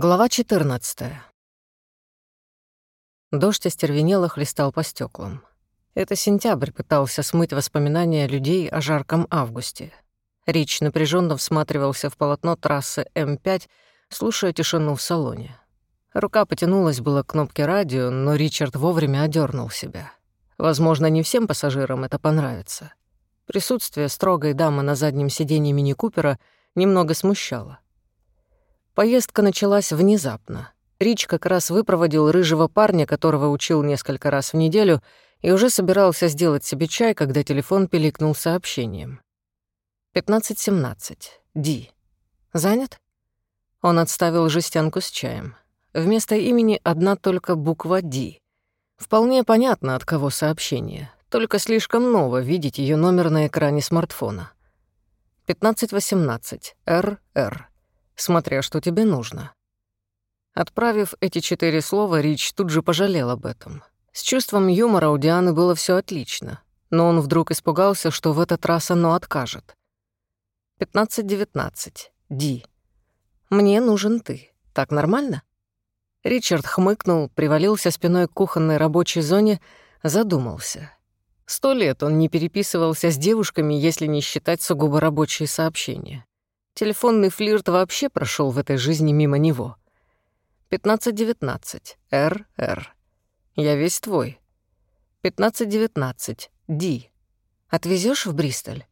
Глава 14. Дождь остервенело хлестал по стеклам. Это сентябрь пытался смыть воспоминания людей о жарком августе. Рич напряженно всматривался в полотно трассы М5, слушая тишину в салоне. Рука потянулась было к кнопке радио, но Ричард вовремя одернул себя. Возможно, не всем пассажирам это понравится. Присутствие строгой дамы на заднем сиденье мини-купера немного смущало. Поездка началась внезапно. Рич как раз выпроводил рыжего парня, которого учил несколько раз в неделю, и уже собирался сделать себе чай, когда телефон пиликнул сообщением. 15.17. Ди. Занят? Он отставил жестянку с чаем. Вместо имени одна только буква «Ди». Вполне понятно, от кого сообщение. Только слишком ново видеть ее номер на экране смартфона. 15.18. РР смотря что тебе нужно. Отправив эти четыре слова, Рич тут же пожалел об этом. С чувством юмора у Дианы было все отлично, но он вдруг испугался, что в этот раз оно откажет. 15-19. Ди. «Мне нужен ты. Так нормально?» Ричард хмыкнул, привалился спиной к кухонной рабочей зоне, задумался. Сто лет он не переписывался с девушками, если не считать сугубо рабочие сообщения. Телефонный флирт вообще прошел в этой жизни мимо него. 15-19. РР. Я весь твой. 15-19. Ди. Отвезешь в Бристоль?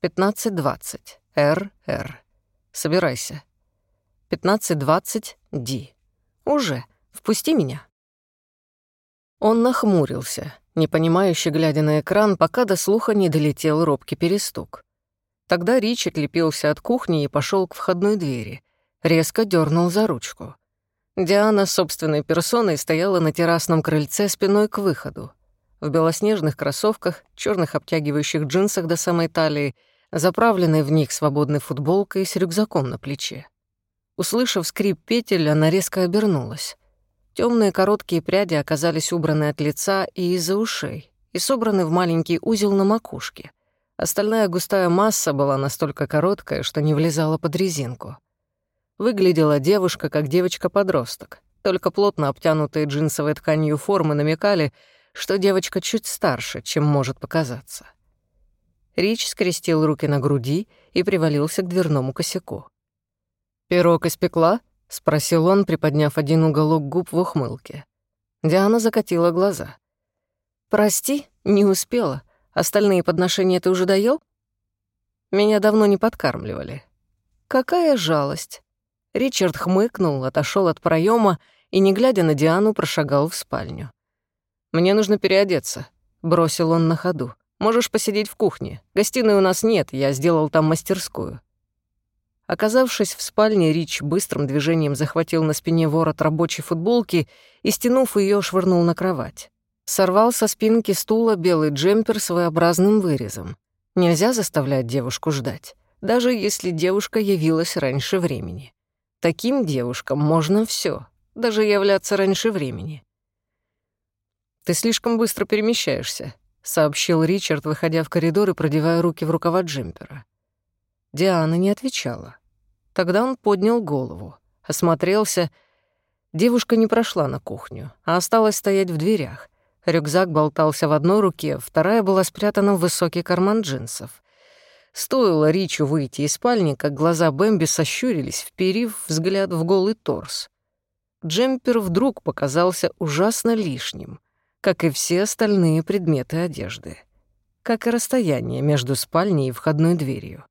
15-20. РР. Собирайся. 15-20. Ди. Уже. Впусти меня. Он нахмурился, непонимающе глядя на экран, пока до слуха не долетел робкий перестук. Тогда Рич отлепился от кухни и пошел к входной двери. Резко дернул за ручку. Диана собственной персоной стояла на террасном крыльце спиной к выходу. В белоснежных кроссовках, черных обтягивающих джинсах до самой талии, заправленной в них свободной футболкой с рюкзаком на плече. Услышав скрип петель, она резко обернулась. Темные короткие пряди оказались убраны от лица и из-за ушей и собраны в маленький узел на макушке — Остальная густая масса была настолько короткая, что не влезала под резинку. Выглядела девушка как девочка-подросток, только плотно обтянутые джинсовой тканью формы намекали, что девочка чуть старше, чем может показаться. Рич скрестил руки на груди и привалился к дверному косяку. «Пирог испекла?» — спросил он, приподняв один уголок губ в ухмылке. Диана закатила глаза. «Прости, не успела. Остальные подношения ты уже доел? Меня давно не подкармливали. Какая жалость. Ричард хмыкнул, отошел от проема и, не глядя на Диану, прошагал в спальню. «Мне нужно переодеться», — бросил он на ходу. «Можешь посидеть в кухне. Гостиной у нас нет, я сделал там мастерскую». Оказавшись в спальне, Рич быстрым движением захватил на спине ворот рабочей футболки и, стянув ее, швырнул на кровать. Сорвал со спинки стула белый джемпер с своеобразным вырезом. Нельзя заставлять девушку ждать, даже если девушка явилась раньше времени. Таким девушкам можно все, даже являться раньше времени. «Ты слишком быстро перемещаешься», — сообщил Ричард, выходя в коридор и продевая руки в рукава джемпера. Диана не отвечала. Тогда он поднял голову, осмотрелся. Девушка не прошла на кухню, а осталась стоять в дверях. Рюкзак болтался в одной руке, вторая была спрятана в высокий карман джинсов. Стоило Ричу выйти из спальни, как глаза Бэмби сощурились, вперив взгляд в голый торс. Джемпер вдруг показался ужасно лишним, как и все остальные предметы одежды, как и расстояние между спальней и входной дверью.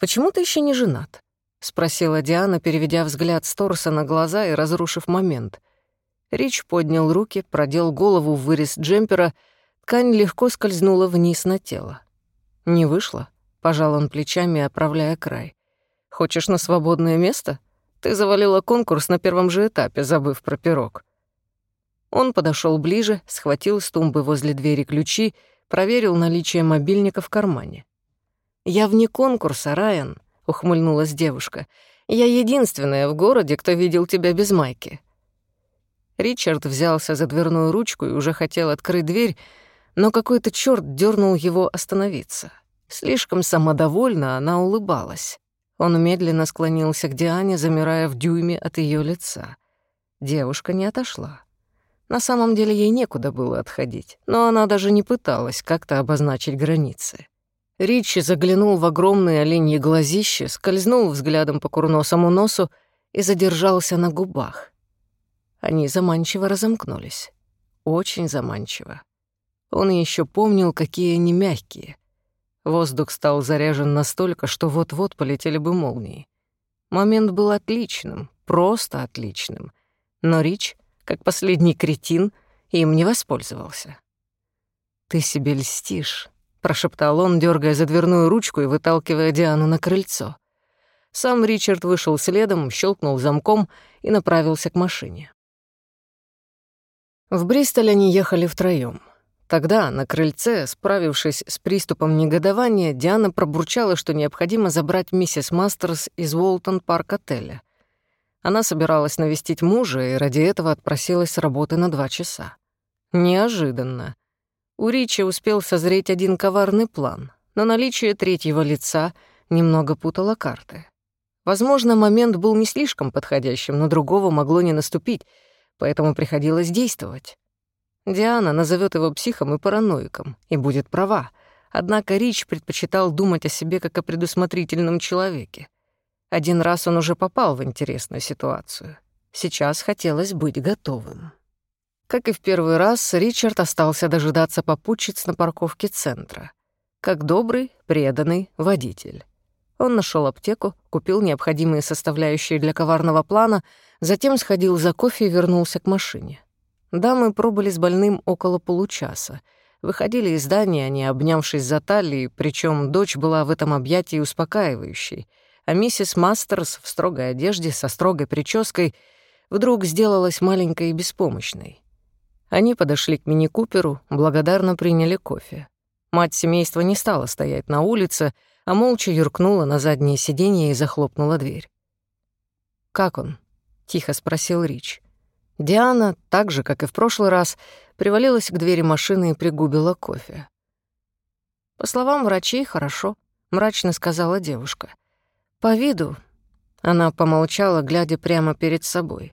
«Почему ты еще не женат?» — спросила Диана, переведя взгляд с торса на глаза и разрушив момент — Рич поднял руки, продел голову в вырез джемпера, ткань легко скользнула вниз на тело. «Не вышло», — пожал он плечами, оправляя край. «Хочешь на свободное место? Ты завалила конкурс на первом же этапе, забыв про пирог». Он подошел ближе, схватил с тумбы возле двери ключи, проверил наличие мобильника в кармане. «Я вне конкурса, Райан», — ухмыльнулась девушка. «Я единственная в городе, кто видел тебя без майки. Ричард взялся за дверную ручку и уже хотел открыть дверь, но какой-то чёрт дернул его остановиться. Слишком самодовольно она улыбалась. Он медленно склонился к Диане, замирая в дюйме от ее лица. Девушка не отошла. На самом деле ей некуда было отходить, но она даже не пыталась как-то обозначить границы. Ричи заглянул в огромные оленьи глазище, скользнул взглядом по курносому носу и задержался на губах. Они заманчиво разомкнулись. Очень заманчиво. Он еще помнил, какие они мягкие. Воздух стал заряжен настолько, что вот-вот полетели бы молнии. Момент был отличным, просто отличным. Но Рич, как последний кретин, им не воспользовался. «Ты себе льстишь», — прошептал он, дергая за дверную ручку и выталкивая Диану на крыльцо. Сам Ричард вышел следом, щелкнул замком и направился к машине. В Бристоль они ехали втроём. Тогда, на крыльце, справившись с приступом негодования, Диана пробурчала, что необходимо забрать миссис Мастерс из Уолтон-парк-отеля. Она собиралась навестить мужа и ради этого отпросилась с работы на два часа. Неожиданно. У Ричи успел созреть один коварный план, но наличие третьего лица немного путало карты. Возможно, момент был не слишком подходящим, но другого могло не наступить, поэтому приходилось действовать. Диана назовет его психом и параноиком, и будет права. Однако Рич предпочитал думать о себе как о предусмотрительном человеке. Один раз он уже попал в интересную ситуацию. Сейчас хотелось быть готовым. Как и в первый раз, Ричард остался дожидаться попутчиц на парковке центра. Как добрый, преданный водитель. Он нашел аптеку, купил необходимые составляющие для коварного плана, затем сходил за кофе и вернулся к машине. Дамы пробыли с больным около получаса. Выходили из здания, они обнявшись за талией, причем дочь была в этом объятии успокаивающей, а миссис Мастерс в строгой одежде со строгой прической вдруг сделалась маленькой и беспомощной. Они подошли к мини-куперу, благодарно приняли кофе. Мать семейства не стала стоять на улице, а молча юркнула на заднее сиденье и захлопнула дверь. «Как он?» — тихо спросил Рич. Диана, так же, как и в прошлый раз, привалилась к двери машины и пригубила кофе. «По словам врачей, хорошо», — мрачно сказала девушка. «По виду...» — она помолчала, глядя прямо перед собой.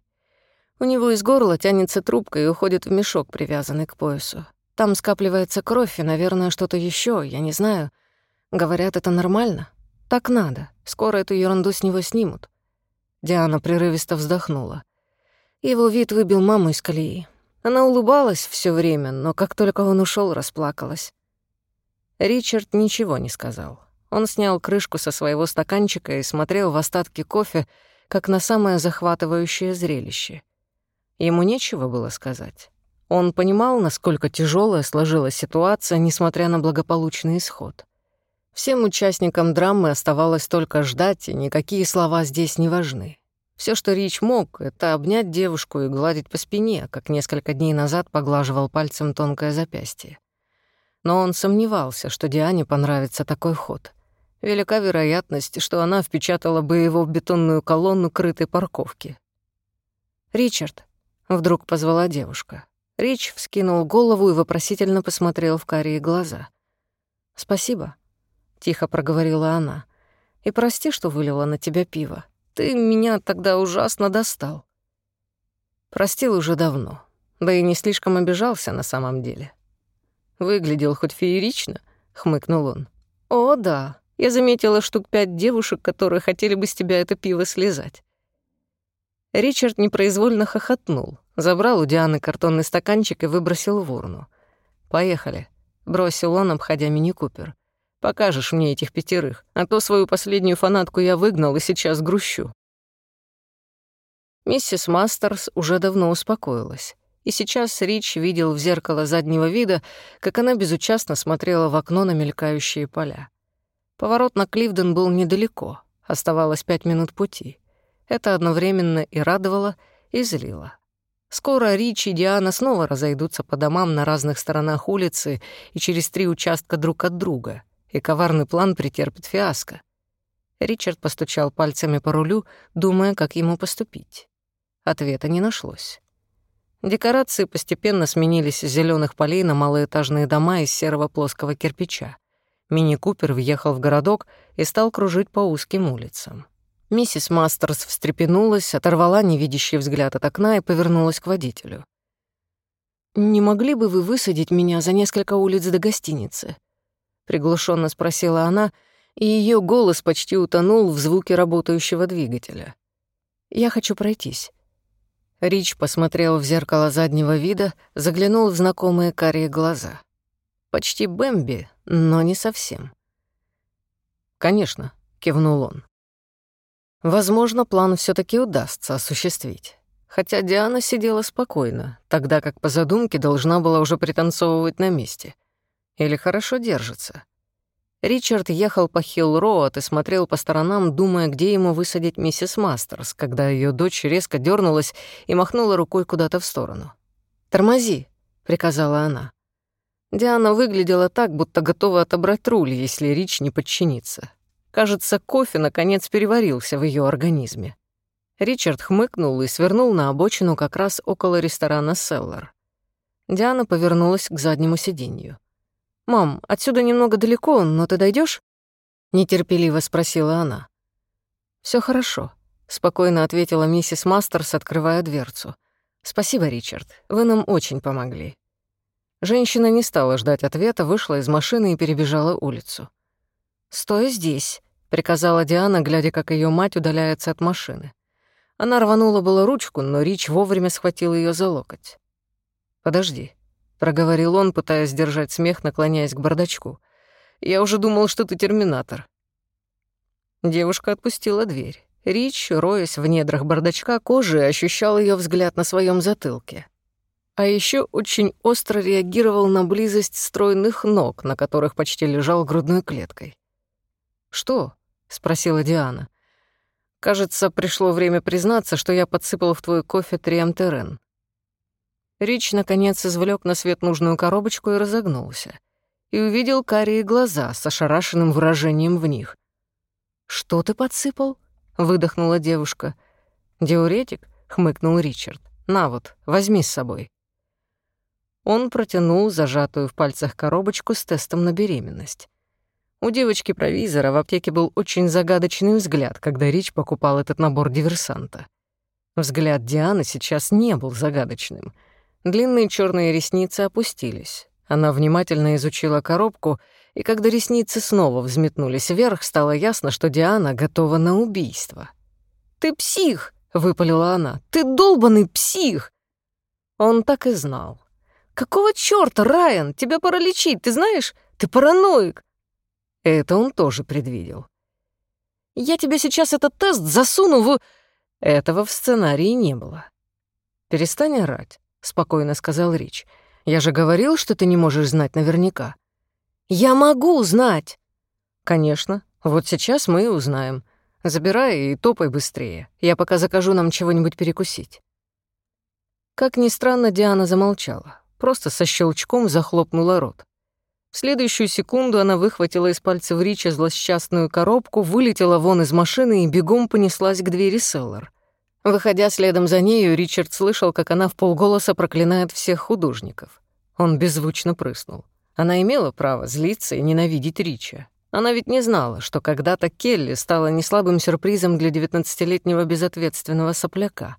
У него из горла тянется трубка и уходит в мешок, привязанный к поясу. Там скапливается кровь и, наверное, что-то еще, я не знаю. Говорят, это нормально. Так надо. Скоро эту ерунду с него снимут. Диана прерывисто вздохнула. Его вид выбил маму из колеи. Она улыбалась все время, но как только он ушел, расплакалась. Ричард ничего не сказал. Он снял крышку со своего стаканчика и смотрел в остатки кофе, как на самое захватывающее зрелище — Ему нечего было сказать. Он понимал, насколько тяжелая сложилась ситуация, несмотря на благополучный исход. Всем участникам драмы оставалось только ждать, и никакие слова здесь не важны. Все, что Рич мог, — это обнять девушку и гладить по спине, как несколько дней назад поглаживал пальцем тонкое запястье. Но он сомневался, что Диане понравится такой ход. Велика вероятность, что она впечатала бы его в бетонную колонну крытой парковки. «Ричард», Вдруг позвала девушка. Рич вскинул голову и вопросительно посмотрел в карие глаза. «Спасибо», — тихо проговорила она. «И прости, что вылила на тебя пиво. Ты меня тогда ужасно достал». Простил уже давно, да и не слишком обижался на самом деле. «Выглядел хоть феерично», — хмыкнул он. «О, да, я заметила штук пять девушек, которые хотели бы с тебя это пиво слезать. Ричард непроизвольно хохотнул, забрал у Дианы картонный стаканчик и выбросил в урну. «Поехали», — бросил он, обходя мини-купер. «Покажешь мне этих пятерых, а то свою последнюю фанатку я выгнал и сейчас грущу». Миссис Мастерс уже давно успокоилась. И сейчас Рич видел в зеркало заднего вида, как она безучастно смотрела в окно на мелькающие поля. Поворот на Кливден был недалеко, оставалось пять минут пути. Это одновременно и радовало, и злило. Скоро Рич и Диана снова разойдутся по домам на разных сторонах улицы и через три участка друг от друга, и коварный план претерпит фиаско. Ричард постучал пальцами по рулю, думая, как ему поступить. Ответа не нашлось. Декорации постепенно сменились с зелёных полей на малоэтажные дома из серого плоского кирпича. Мини-купер въехал в городок и стал кружить по узким улицам. Миссис Мастерс встрепенулась, оторвала невидящий взгляд от окна и повернулась к водителю. «Не могли бы вы высадить меня за несколько улиц до гостиницы?» — приглушенно спросила она, и ее голос почти утонул в звуке работающего двигателя. «Я хочу пройтись». Рич посмотрел в зеркало заднего вида, заглянул в знакомые карие глаза. Почти Бэмби, но не совсем. «Конечно», — кивнул он. Возможно, план все таки удастся осуществить. Хотя Диана сидела спокойно, тогда как по задумке должна была уже пританцовывать на месте. Или хорошо держится. Ричард ехал по Хилл-Роуд и смотрел по сторонам, думая, где ему высадить миссис Мастерс, когда ее дочь резко дернулась и махнула рукой куда-то в сторону. «Тормози», — приказала она. Диана выглядела так, будто готова отобрать руль, если Рич не подчинится. Кажется, кофе наконец переварился в ее организме. Ричард хмыкнул и свернул на обочину как раз около ресторана «Селлар». Диана повернулась к заднему сиденью. «Мам, отсюда немного далеко, но ты дойдешь? нетерпеливо спросила она. Все хорошо», — спокойно ответила миссис Мастерс, открывая дверцу. «Спасибо, Ричард, вы нам очень помогли». Женщина не стала ждать ответа, вышла из машины и перебежала улицу. «Стой здесь», — приказала Диана, глядя, как ее мать удаляется от машины. Она рванула было ручку, но Рич вовремя схватил ее за локоть. «Подожди», — проговорил он, пытаясь сдержать смех, наклоняясь к бардачку. «Я уже думал, что ты терминатор». Девушка отпустила дверь. Рич, роясь в недрах бардачка кожи, ощущал ее взгляд на своем затылке. А еще очень остро реагировал на близость стройных ног, на которых почти лежал грудной клеткой. «Что?» — спросила Диана. «Кажется, пришло время признаться, что я подсыпал в твой кофе триамтерен. Рич, наконец, извлек на свет нужную коробочку и разогнулся. И увидел карие глаза с ошарашенным выражением в них. «Что ты подсыпал?» — выдохнула девушка. «Диуретик?» — хмыкнул Ричард. «На вот, возьми с собой». Он протянул зажатую в пальцах коробочку с тестом на беременность. У девочки-провизора в аптеке был очень загадочный взгляд, когда Рич покупал этот набор диверсанта. Взгляд Дианы сейчас не был загадочным — Длинные черные ресницы опустились. Она внимательно изучила коробку, и когда ресницы снова взметнулись вверх, стало ясно, что Диана готова на убийство. «Ты псих!» — выпалила она. «Ты долбанный псих!» Он так и знал. «Какого чёрта, Райан? Тебя пора лечить, ты знаешь? Ты параноик!» Это он тоже предвидел. «Я тебе сейчас этот тест засуну в...» Этого в сценарии не было. «Перестань орать спокойно сказал Рич. Я же говорил, что ты не можешь знать наверняка. Я могу знать. Конечно. Вот сейчас мы и узнаем. Забирай и топай быстрее. Я пока закажу нам чего-нибудь перекусить. Как ни странно, Диана замолчала. Просто со щелчком захлопнула рот. В следующую секунду она выхватила из пальцев Рича злосчастную коробку, вылетела вон из машины и бегом понеслась к двери Селлар. Выходя следом за нею, Ричард слышал, как она в полголоса проклинает всех художников. Он беззвучно прыснул. Она имела право злиться и ненавидеть Рича. Она ведь не знала, что когда-то Келли стала неслабым сюрпризом для девятнадцатилетнего безответственного сопляка.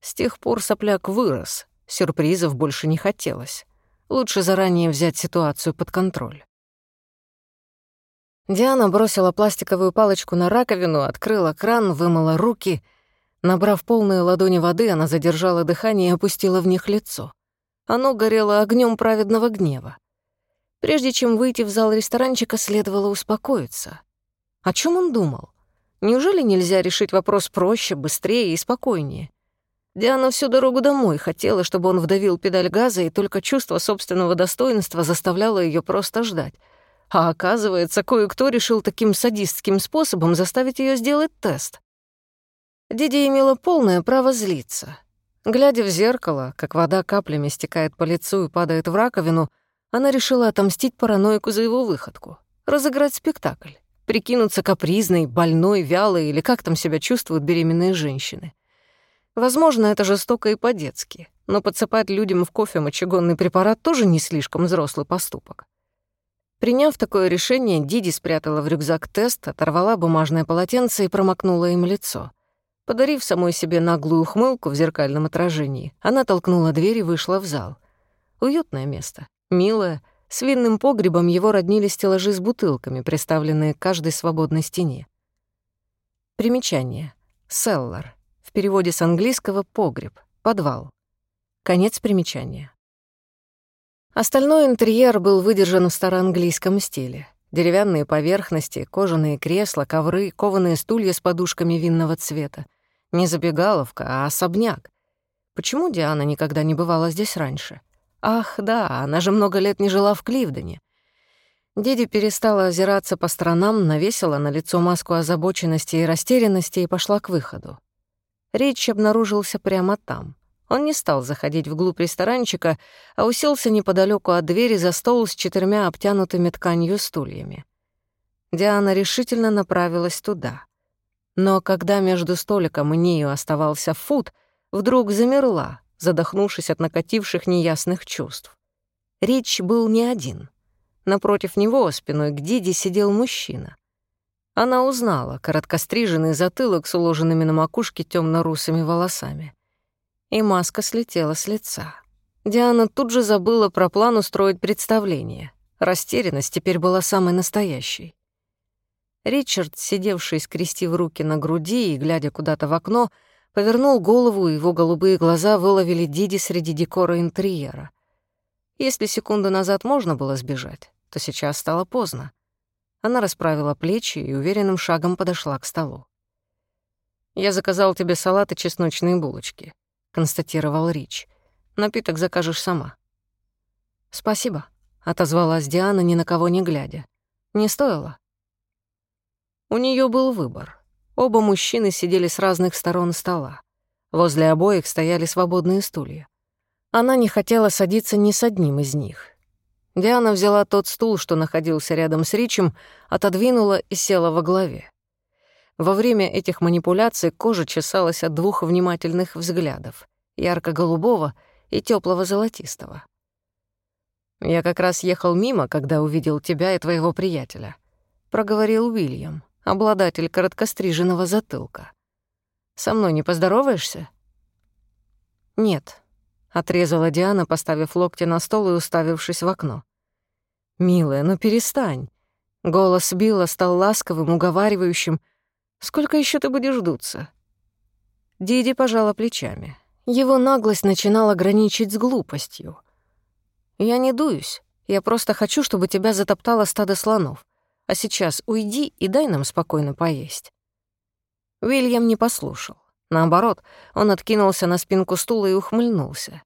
С тех пор сопляк вырос, сюрпризов больше не хотелось. Лучше заранее взять ситуацию под контроль. Диана бросила пластиковую палочку на раковину, открыла кран, вымыла руки — Набрав полные ладони воды, она задержала дыхание и опустила в них лицо. Оно горело огнем праведного гнева. Прежде чем выйти в зал ресторанчика, следовало успокоиться. О чем он думал? Неужели нельзя решить вопрос проще, быстрее и спокойнее? Диана всю дорогу домой хотела, чтобы он вдавил педаль газа, и только чувство собственного достоинства заставляло ее просто ждать. А оказывается, кое-кто решил таким садистским способом заставить ее сделать тест. Диди имела полное право злиться. Глядя в зеркало, как вода каплями стекает по лицу и падает в раковину, она решила отомстить параноику за его выходку, разыграть спектакль, прикинуться капризной, больной, вялой или как там себя чувствуют беременные женщины. Возможно, это жестоко и по-детски, но подсыпать людям в кофе мочегонный препарат тоже не слишком взрослый поступок. Приняв такое решение, Диди спрятала в рюкзак тест, оторвала бумажное полотенце и промокнула им лицо. Подарив самой себе наглую ухмылку в зеркальном отражении, она толкнула дверь и вышла в зал. Уютное место, милое, с винным погребом его роднили стеллажи с бутылками, приставленные к каждой свободной стене. Примечание. Селлар. В переводе с английского «погреб», «подвал». Конец примечания. Остальной интерьер был выдержан в староанглийском стиле. Деревянные поверхности, кожаные кресла, ковры, кованые стулья с подушками винного цвета. Не забегаловка, а особняк. Почему Диана никогда не бывала здесь раньше? Ах, да, она же много лет не жила в Кливдоне. Диди перестала озираться по сторонам, навесила на лицо маску озабоченности и растерянности и пошла к выходу. Речь обнаружился прямо там. Он не стал заходить вглубь ресторанчика, а уселся неподалеку от двери за стол с четырьмя обтянутыми тканью стульями. Диана решительно направилась туда. Но когда между столиком и нею оставался фут, вдруг замерла, задохнувшись от накативших неясных чувств. Речь был не один. Напротив него, спиной к Диди, сидел мужчина. Она узнала короткостриженный затылок с уложенными на макушке темно-русыми волосами. И маска слетела с лица. Диана тут же забыла про план устроить представление. Растерянность теперь была самой настоящей. Ричард, сидевший, скрестив руки на груди и глядя куда-то в окно, повернул голову, и его голубые глаза выловили Диди среди декора интерьера. Если секунду назад можно было сбежать, то сейчас стало поздно. Она расправила плечи и уверенным шагом подошла к столу. «Я заказал тебе салат и чесночные булочки», — констатировал Рич. «Напиток закажешь сама». «Спасибо», — отозвалась Диана, ни на кого не глядя. «Не стоило». У нее был выбор. Оба мужчины сидели с разных сторон стола. Возле обоих стояли свободные стулья. Она не хотела садиться ни с одним из них. Диана взяла тот стул, что находился рядом с Ричем, отодвинула и села во главе. Во время этих манипуляций кожа чесалась от двух внимательных взглядов — ярко-голубого и теплого золотистого. «Я как раз ехал мимо, когда увидел тебя и твоего приятеля», — проговорил Уильям, обладатель короткостриженного затылка. «Со мной не поздороваешься?» «Нет», Отрезала Диана, поставив локти на стол и уставившись в окно. «Милая, ну перестань». Голос Билла стал ласковым, уговаривающим. «Сколько еще ты будешь дуться?» Диди пожала плечами. Его наглость начинала граничить с глупостью. «Я не дуюсь. Я просто хочу, чтобы тебя затоптало стадо слонов. А сейчас уйди и дай нам спокойно поесть». Уильям не послушал. Наоборот, он откинулся на спинку стула и ухмыльнулся.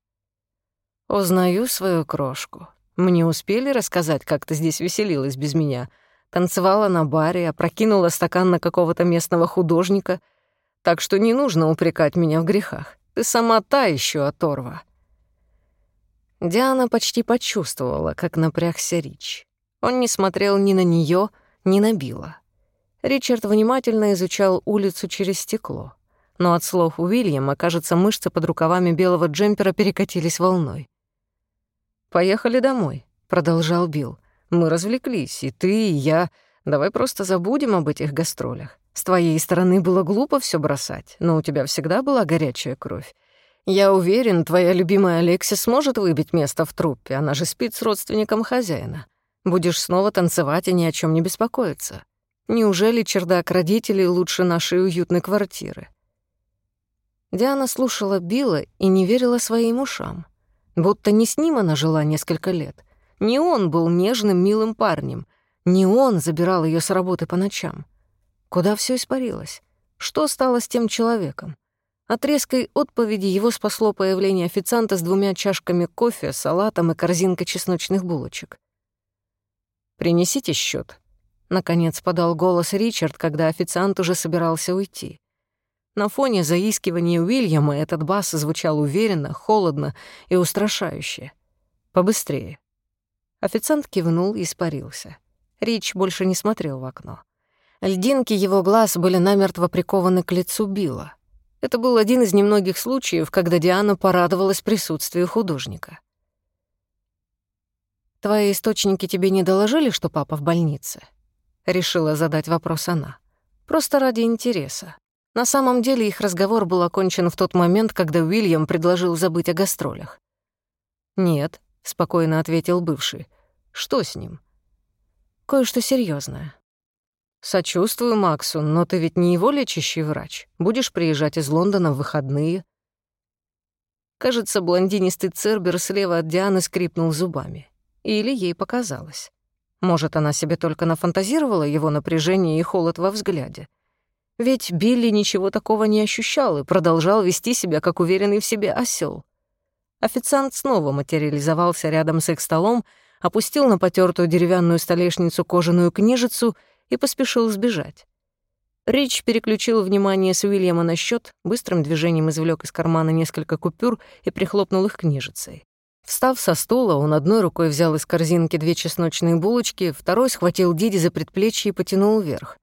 «Узнаю свою крошку. Мне успели рассказать, как ты здесь веселилась без меня? Танцевала на баре, опрокинула стакан на какого-то местного художника. Так что не нужно упрекать меня в грехах. Ты сама та еще оторва». Диана почти почувствовала, как напрягся Рич. Он не смотрел ни на нее, ни на Билла. Ричард внимательно изучал улицу через стекло но от слов Уильяма, кажется, мышцы под рукавами белого джемпера перекатились волной. «Поехали домой», — продолжал Билл. «Мы развлеклись, и ты, и я. Давай просто забудем об этих гастролях. С твоей стороны было глупо все бросать, но у тебя всегда была горячая кровь. Я уверен, твоя любимая Алекси сможет выбить место в труппе, она же спит с родственником хозяина. Будешь снова танцевать и ни о чем не беспокоиться. Неужели чердак родителей лучше нашей уютной квартиры? Диана слушала Билла и не верила своим ушам. Будто не с ним она жила несколько лет. Не он был нежным, милым парнем. Не он забирал ее с работы по ночам. Куда все испарилось? Что стало с тем человеком? От резкой отповеди его спасло появление официанта с двумя чашками кофе, салатом и корзинкой чесночных булочек. «Принесите счет, наконец подал голос Ричард, когда официант уже собирался уйти. На фоне заискивания Уильяма этот бас звучал уверенно, холодно и устрашающе. «Побыстрее». Официант кивнул и испарился. Рич больше не смотрел в окно. Льдинки его глаз были намертво прикованы к лицу Билла. Это был один из немногих случаев, когда Диана порадовалась присутствию художника. «Твои источники тебе не доложили, что папа в больнице?» Решила задать вопрос она. Просто ради интереса. На самом деле их разговор был окончен в тот момент, когда Уильям предложил забыть о гастролях. «Нет», — спокойно ответил бывший. «Что с ним?» «Кое-что серьезное. «Сочувствую Максу, но ты ведь не его лечащий врач. Будешь приезжать из Лондона в выходные». Кажется, блондинистый Цербер слева от Дианы скрипнул зубами. Или ей показалось. Может, она себе только нафантазировала его напряжение и холод во взгляде. Ведь Билли ничего такого не ощущал и продолжал вести себя, как уверенный в себе осел. Официант снова материализовался рядом с их столом, опустил на потертую деревянную столешницу кожаную книжицу и поспешил сбежать. Рич переключил внимание с Уильяма на счет, быстрым движением извлек из кармана несколько купюр и прихлопнул их книжицей. Встав со стула, он одной рукой взял из корзинки две чесночные булочки, второй схватил Диди за предплечье и потянул вверх.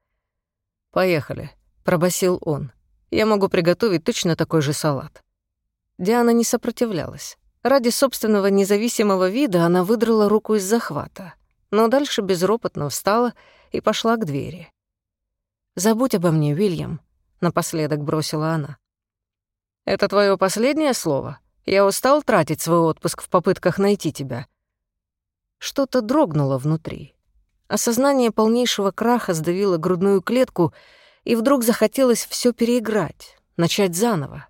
«Поехали», — пробасил он. «Я могу приготовить точно такой же салат». Диана не сопротивлялась. Ради собственного независимого вида она выдрала руку из захвата, но дальше безропотно встала и пошла к двери. «Забудь обо мне, Уильям», — напоследок бросила она. «Это твое последнее слово?» Я устал тратить свой отпуск в попытках найти тебя. Что-то дрогнуло внутри. Осознание полнейшего краха сдавило грудную клетку, и вдруг захотелось все переиграть, начать заново.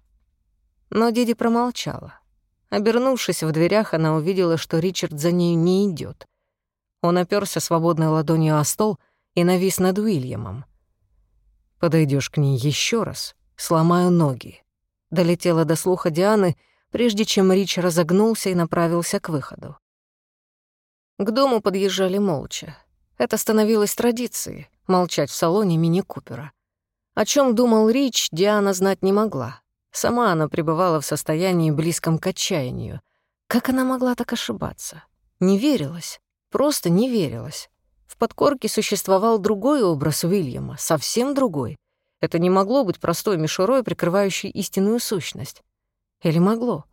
Но Диди промолчала. Обернувшись в дверях, она увидела, что Ричард за нею не идет. Он оперся свободной ладонью о стол и навис над Уильямом. Подойдешь к ней еще раз, сломаю ноги. Долетела до слуха Дианы — прежде чем Рич разогнулся и направился к выходу. К дому подъезжали молча. Это становилось традицией — молчать в салоне мини-купера. О чем думал Рич, Диана знать не могла. Сама она пребывала в состоянии близком к отчаянию. Как она могла так ошибаться? Не верилась, просто не верилась. В подкорке существовал другой образ Уильяма, совсем другой. Это не могло быть простой мишурой, прикрывающей истинную сущность. Или могло?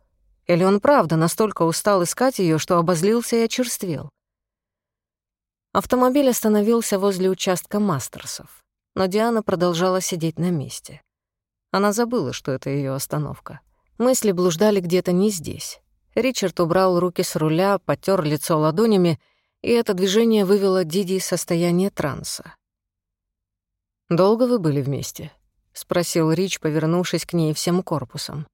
Или он правда настолько устал искать ее, что обозлился и очерствел? Автомобиль остановился возле участка Мастерсов, но Диана продолжала сидеть на месте. Она забыла, что это ее остановка. Мысли блуждали где-то не здесь. Ричард убрал руки с руля, потер лицо ладонями, и это движение вывело Диди из состояния транса. «Долго вы были вместе?» — спросил Рич, повернувшись к ней всем корпусом.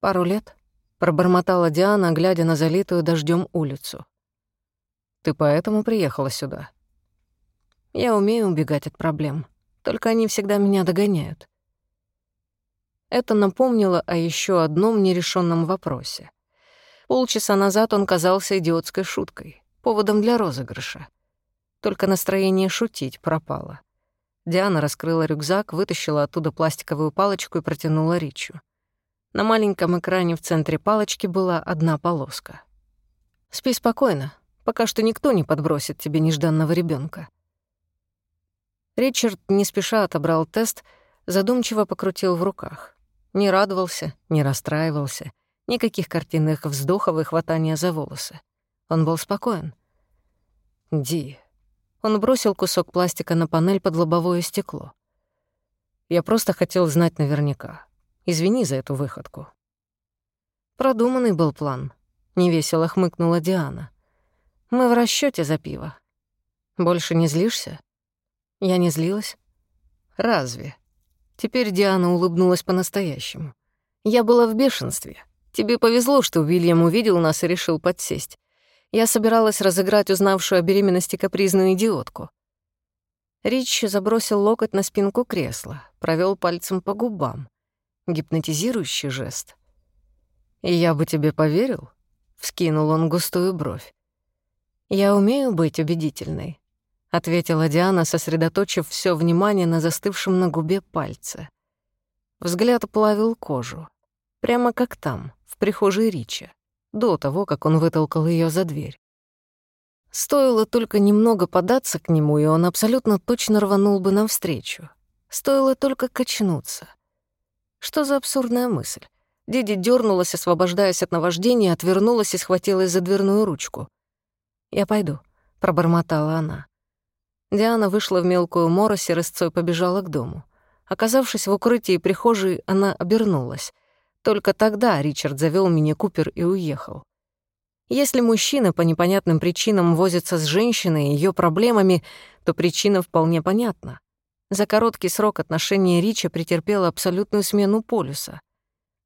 «Пару лет», — пробормотала Диана, глядя на залитую дождем улицу. «Ты поэтому приехала сюда?» «Я умею убегать от проблем, только они всегда меня догоняют». Это напомнило о еще одном нерешенном вопросе. Полчаса назад он казался идиотской шуткой, поводом для розыгрыша. Только настроение шутить пропало. Диана раскрыла рюкзак, вытащила оттуда пластиковую палочку и протянула Ричу. На маленьком экране в центре палочки была одна полоска. «Спи спокойно, пока что никто не подбросит тебе нежданного ребенка. Ричард не спеша отобрал тест, задумчиво покрутил в руках. Не радовался, не расстраивался, никаких картинных вздохов и хватания за волосы. Он был спокоен. «Ди». Он бросил кусок пластика на панель под лобовое стекло. «Я просто хотел знать наверняка. Извини за эту выходку». Продуманный был план. Невесело хмыкнула Диана. Мы в расчете за пиво. Больше не злишься? Я не злилась. Разве? Теперь Диана улыбнулась по-настоящему. Я была в бешенстве. Тебе повезло, что Уильям увидел нас и решил подсесть. Я собиралась разыграть узнавшую о беременности капризную идиотку. Рич забросил локоть на спинку кресла, провел пальцем по губам гипнотизирующий жест. «И я бы тебе поверил?» — вскинул он густую бровь. «Я умею быть убедительной», — ответила Диана, сосредоточив все внимание на застывшем на губе пальце. Взгляд плавил кожу, прямо как там, в прихожей Рича, до того, как он вытолкал ее за дверь. Стоило только немного податься к нему, и он абсолютно точно рванул бы навстречу. Стоило только качнуться — что за абсурдная мысль? Диди дернулась, освобождаясь от наваждения, отвернулась и схватилась за дверную ручку. «Я пойду», — пробормотала она. Диана вышла в мелкую морось и рысцой побежала к дому. Оказавшись в укрытии прихожей, она обернулась. Только тогда Ричард завёл мини-купер и уехал. Если мужчина по непонятным причинам возится с женщиной и её проблемами, то причина вполне понятна. За короткий срок отношения Рича претерпела абсолютную смену полюса.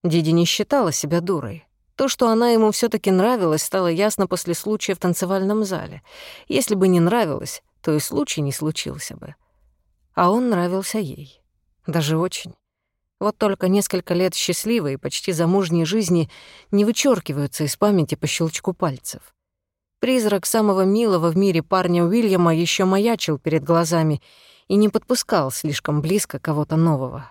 Диди не считала себя дурой. То, что она ему все таки нравилась, стало ясно после случая в танцевальном зале. Если бы не нравилось, то и случай не случился бы. А он нравился ей. Даже очень. Вот только несколько лет счастливой и почти замужней жизни не вычеркиваются из памяти по щелчку пальцев. Призрак самого милого в мире парня Уильяма еще маячил перед глазами и не подпускал слишком близко кого-то нового.